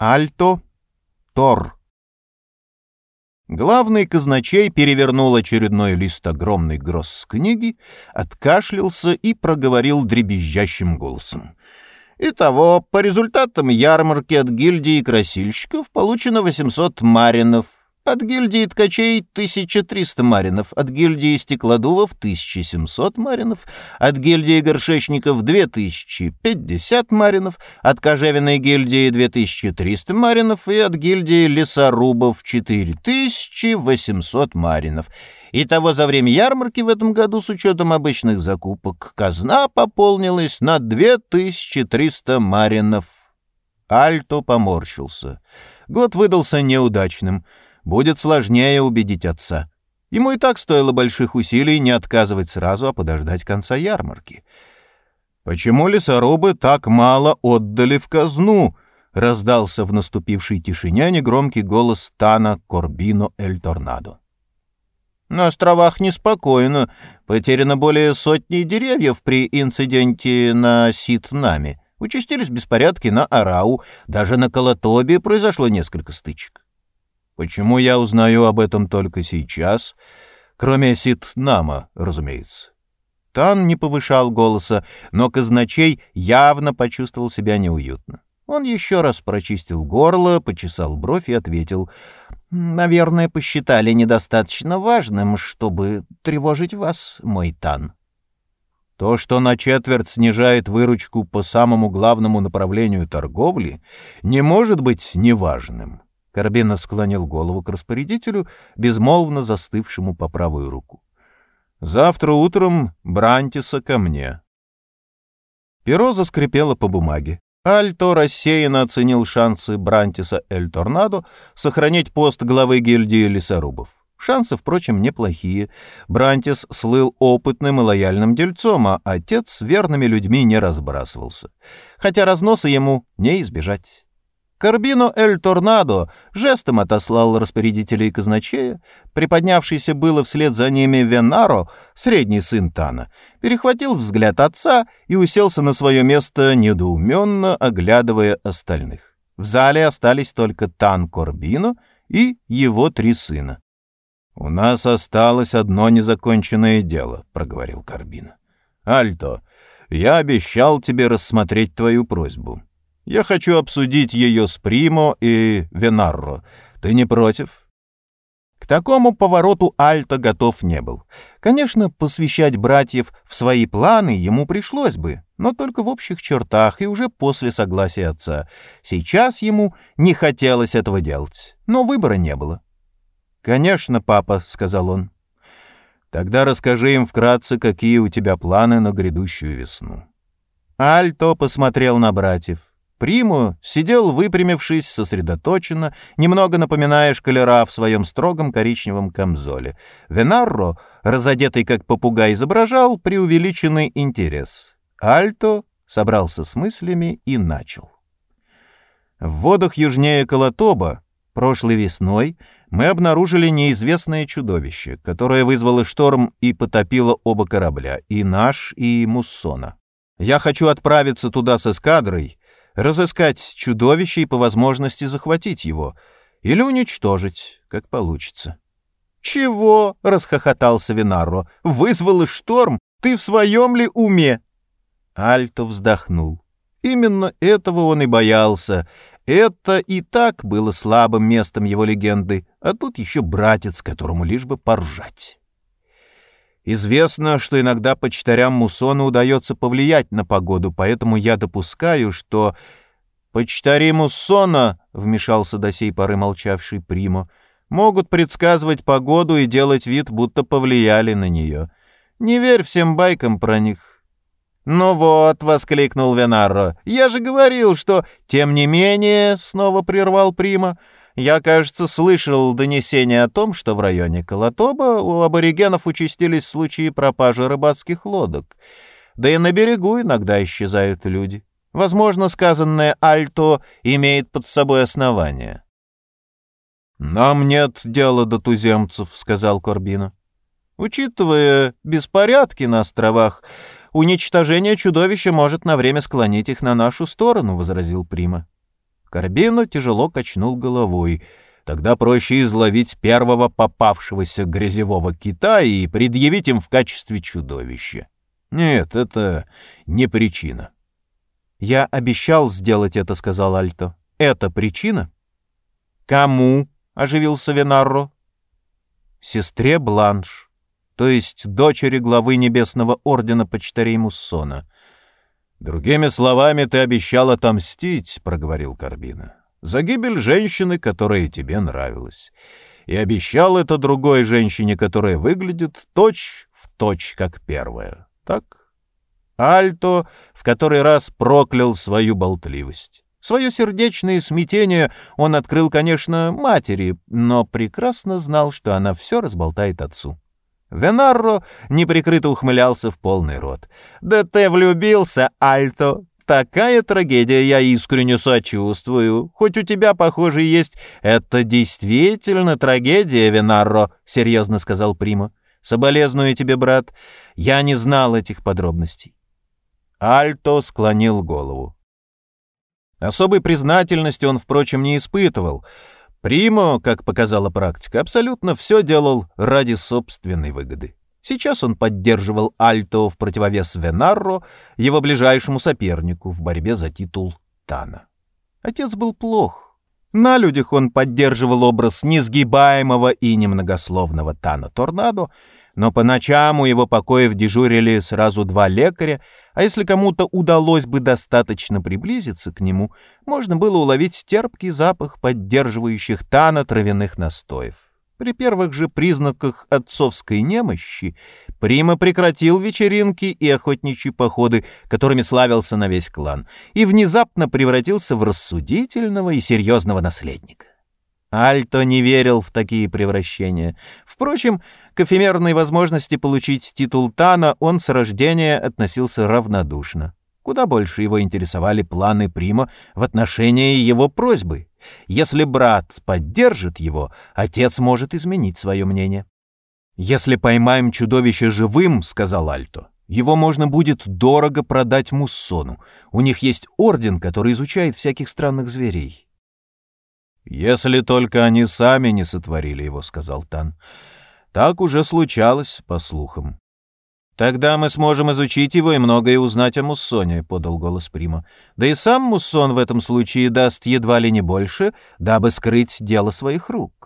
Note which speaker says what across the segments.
Speaker 1: Альто, Тор. Главный казначей перевернул очередной лист огромной гросс книги, откашлялся и проговорил дребезжащим голосом. Итого, по результатам ярмарки от гильдии красильщиков получено 800 маринов, от гильдии ткачей 1300 маринов, от гильдии стеклодувов 1700 маринов, от гильдии горшечников 2050 маринов, от кожевенной гильдии 2300 маринов и от гильдии лесорубов 4800 маринов. Итого за время ярмарки в этом году с учетом обычных закупок казна пополнилась на 2300 маринов. Альто поморщился. Год выдался неудачным — будет сложнее убедить отца. Ему и так стоило больших усилий не отказывать сразу, а подождать конца ярмарки. «Почему лесорубы так мало отдали в казну?» — раздался в наступившей тишине негромкий голос Тана Корбино Эль Торнадо. «На островах неспокойно. Потеряно более сотни деревьев при инциденте на Ситнаме. Участились беспорядки на Арау. Даже на Колотобе произошло несколько стычек. Почему я узнаю об этом только сейчас? Кроме Ситнама, разумеется. Тан не повышал голоса, но казначей явно почувствовал себя неуютно. Он еще раз прочистил горло, почесал бровь и ответил. «Наверное, посчитали недостаточно важным, чтобы тревожить вас, мой Тан». То, что на четверть снижает выручку по самому главному направлению торговли, не может быть неважным. Карабина склонил голову к распорядителю, безмолвно застывшему по правую руку. «Завтра утром Брантиса ко мне». Перо заскрипело по бумаге. Альто рассеянно оценил шансы Брантиса Эль Торнадо сохранить пост главы гильдии лесорубов. Шансы, впрочем, неплохие. Брантис слыл опытным и лояльным дельцом, а отец верными людьми не разбрасывался. Хотя разноса ему не избежать. Карбино Эль Торнадо жестом отослал распорядителей казначея. Приподнявшийся было вслед за ними Венаро, средний сын Тана, перехватил взгляд отца и уселся на свое место, недоуменно оглядывая остальных. В зале остались только Тан Корбино и его три сына. «У нас осталось одно незаконченное дело», — проговорил Карбино. «Альто, я обещал тебе рассмотреть твою просьбу». Я хочу обсудить ее с Примо и Венарро. Ты не против?» К такому повороту Альто готов не был. Конечно, посвящать братьев в свои планы ему пришлось бы, но только в общих чертах и уже после согласия отца. Сейчас ему не хотелось этого делать, но выбора не было. «Конечно, папа», — сказал он. «Тогда расскажи им вкратце, какие у тебя планы на грядущую весну». Альто посмотрел на братьев. Приму сидел выпрямившись, сосредоточенно, немного напоминая шкалера в своем строгом коричневом камзоле. Венарро, разодетый как попугай, изображал преувеличенный интерес. Альто собрался с мыслями и начал. В водах южнее Колотоба прошлой весной мы обнаружили неизвестное чудовище, которое вызвало шторм и потопило оба корабля, и наш, и Муссона. Я хочу отправиться туда с эскадрой разыскать чудовище и по возможности захватить его, или уничтожить, как получится. «Чего?» — расхохотался Винарро. «Вызвал шторм? Ты в своем ли уме?» Альто вздохнул. Именно этого он и боялся. Это и так было слабым местом его легенды, а тут еще братец, которому лишь бы поржать. Известно, что иногда почтарям Мусона удается повлиять на погоду, поэтому я допускаю, что... «Почтари Муссона», — вмешался до сей поры молчавший Примо, — «могут предсказывать погоду и делать вид, будто повлияли на нее. Не верь всем байкам про них». «Ну вот», — воскликнул Венарро, — «я же говорил, что...» «Тем не менее», — снова прервал Прима, — я, кажется, слышал донесение о том, что в районе Колотоба у аборигенов участились случаи пропажи рыбацких лодок. Да и на берегу иногда исчезают люди. Возможно, сказанное «Альто» имеет под собой основание. «Нам нет дела до туземцев», — сказал Корбина. «Учитывая беспорядки на островах, уничтожение чудовища может на время склонить их на нашу сторону», — возразил Прима. Карбино тяжело качнул головой. Тогда проще изловить первого попавшегося грязевого кита и предъявить им в качестве чудовища. Нет, это не причина.
Speaker 2: «Я обещал сделать это», — сказал Альто. «Это причина?»
Speaker 1: «Кому?» — оживился Венарро.
Speaker 2: «Сестре Бланш, то есть дочери главы Небесного Ордена Почтарей Муссона».
Speaker 1: «Другими словами, ты обещал отомстить», — проговорил Карбина, — «за гибель женщины, которая тебе нравилась. И обещал это другой женщине, которая выглядит точь в точь, как первая. Так?» Альто в который раз проклял свою болтливость. Свое сердечное смятение он открыл, конечно, матери, но прекрасно знал, что она все разболтает отцу. Венарро неприкрыто ухмылялся в полный рот. «Да ты влюбился, Альто! Такая трагедия, я искренне сочувствую. Хоть у тебя, похоже, есть... Это действительно трагедия, Венарро», — серьезно сказал Прима. «Соболезную тебе, брат. Я не знал этих подробностей». Альто склонил голову. Особой признательности он, впрочем, не испытывал — Примо, как показала практика, абсолютно все делал ради собственной выгоды. Сейчас он поддерживал Альто в противовес Венарро, его ближайшему сопернику в борьбе за титул Тана. Отец был плох. На людях он поддерживал образ несгибаемого и немногословного Тана Торнадо, но по ночам у его покоев дежурили сразу два лекаря, а если кому-то удалось бы достаточно приблизиться к нему, можно было уловить терпкий запах поддерживающих тана травяных настоев. При первых же признаках отцовской немощи Прима прекратил вечеринки и охотничьи походы, которыми славился на весь клан, и внезапно превратился в рассудительного и серьезного наследника. Альто не верил в такие превращения. Впрочем, к эфемерной возможности получить титул Тана он с рождения относился равнодушно. Куда больше его интересовали планы Прима в отношении его просьбы. Если брат поддержит его, отец может изменить свое мнение. «Если поймаем чудовище живым, — сказал Альто, — его можно будет дорого продать Муссону. У них есть орден, который изучает всяких странных зверей.
Speaker 2: «Если только они сами не сотворили его», — сказал Тан. «Так уже случалось, по слухам».
Speaker 1: «Тогда мы сможем изучить его и многое узнать о Муссоне», — подал голос Прима. «Да и сам Муссон в этом случае даст едва ли не больше, дабы скрыть дело своих рук».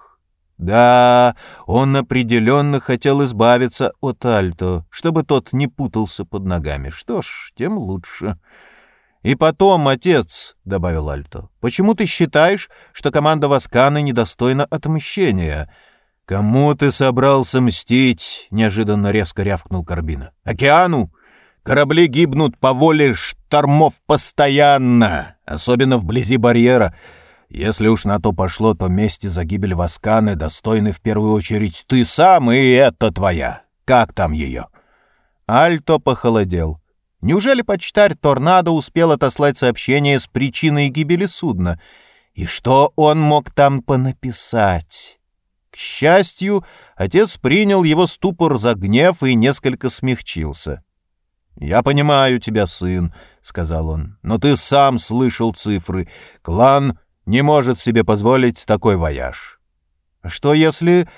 Speaker 1: Да, он определенно хотел избавиться от Альто, чтобы тот не путался под ногами. Что ж, тем лучше. «И потом, отец», — добавил Альто, — «почему ты считаешь, что команда Васканы недостойна отмщения?» «Кому ты собрался мстить?» — неожиданно резко рявкнул Карбина. «Океану? Корабли гибнут по воле штормов постоянно, особенно вблизи барьера. Если уж на то пошло, то мести за гибель Васканы достойны в первую очередь ты сам, и это твоя. Как там ее?» Альто похолодел. Неужели почтарь Торнадо успел отослать сообщение с причиной гибели судна? И что он мог там понаписать? К счастью, отец принял его ступор за гнев и несколько смягчился. «Я понимаю тебя, сын», — сказал он, — «но ты сам слышал цифры. Клан не может себе позволить такой вояж». «Что если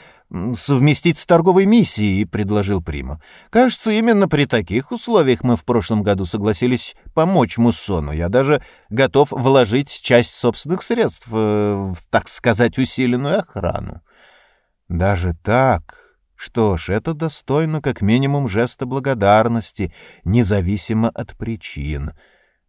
Speaker 1: совместить с торговой миссией», — предложил Прима. «Кажется, именно при таких условиях мы в прошлом году согласились помочь Муссону. Я даже готов вложить часть собственных средств э, в, так сказать, усиленную охрану». «Даже так?» Что ж, это достойно как минимум жеста благодарности, независимо от причин.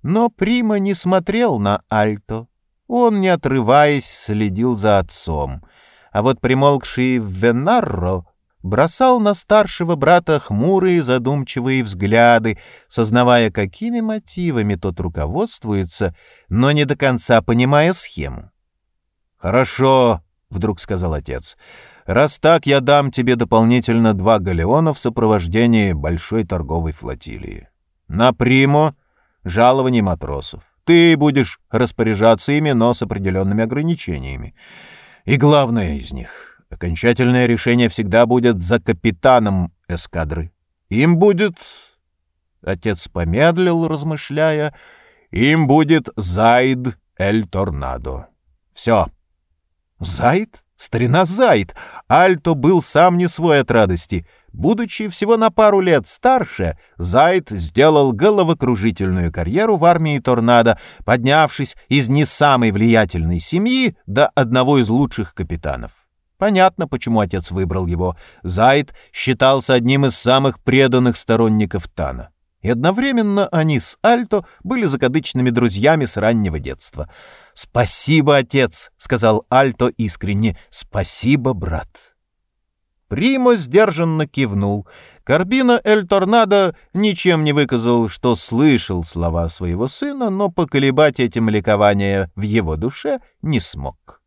Speaker 1: Но Прима не смотрел на Альто. Он, не отрываясь, следил за отцом — а вот примолкший Венарро бросал на старшего брата хмурые задумчивые взгляды, сознавая, какими мотивами тот руководствуется, но не до конца понимая схему. «Хорошо», — вдруг сказал отец, — «раз так, я дам тебе дополнительно два галеона в сопровождении большой торговой флотилии. На приму — жалование матросов. Ты будешь распоряжаться ими, но с определенными ограничениями. И главное из них — окончательное решение всегда будет за капитаном эскадры. Им будет... Отец помедлил, размышляя. Им будет Зайд
Speaker 2: Эль Торнадо. Все. Зайд? Старина Зайд! Альто был сам не свой от радости. Будучи всего на пару лет старше, Зайд сделал головокружительную карьеру в армии Торнадо, поднявшись из не самой влиятельной семьи до одного из лучших капитанов. Понятно, почему отец выбрал его. Зайд считался одним из самых преданных сторонников Тана и одновременно они с Альто были закадычными друзьями с раннего детства. «Спасибо, отец!» — сказал Альто искренне. «Спасибо, брат!» Примо сдержанно кивнул. Карбина Эль Торнадо ничем не выказал, что слышал слова своего сына, но поколебать этим ликование в его душе не смог.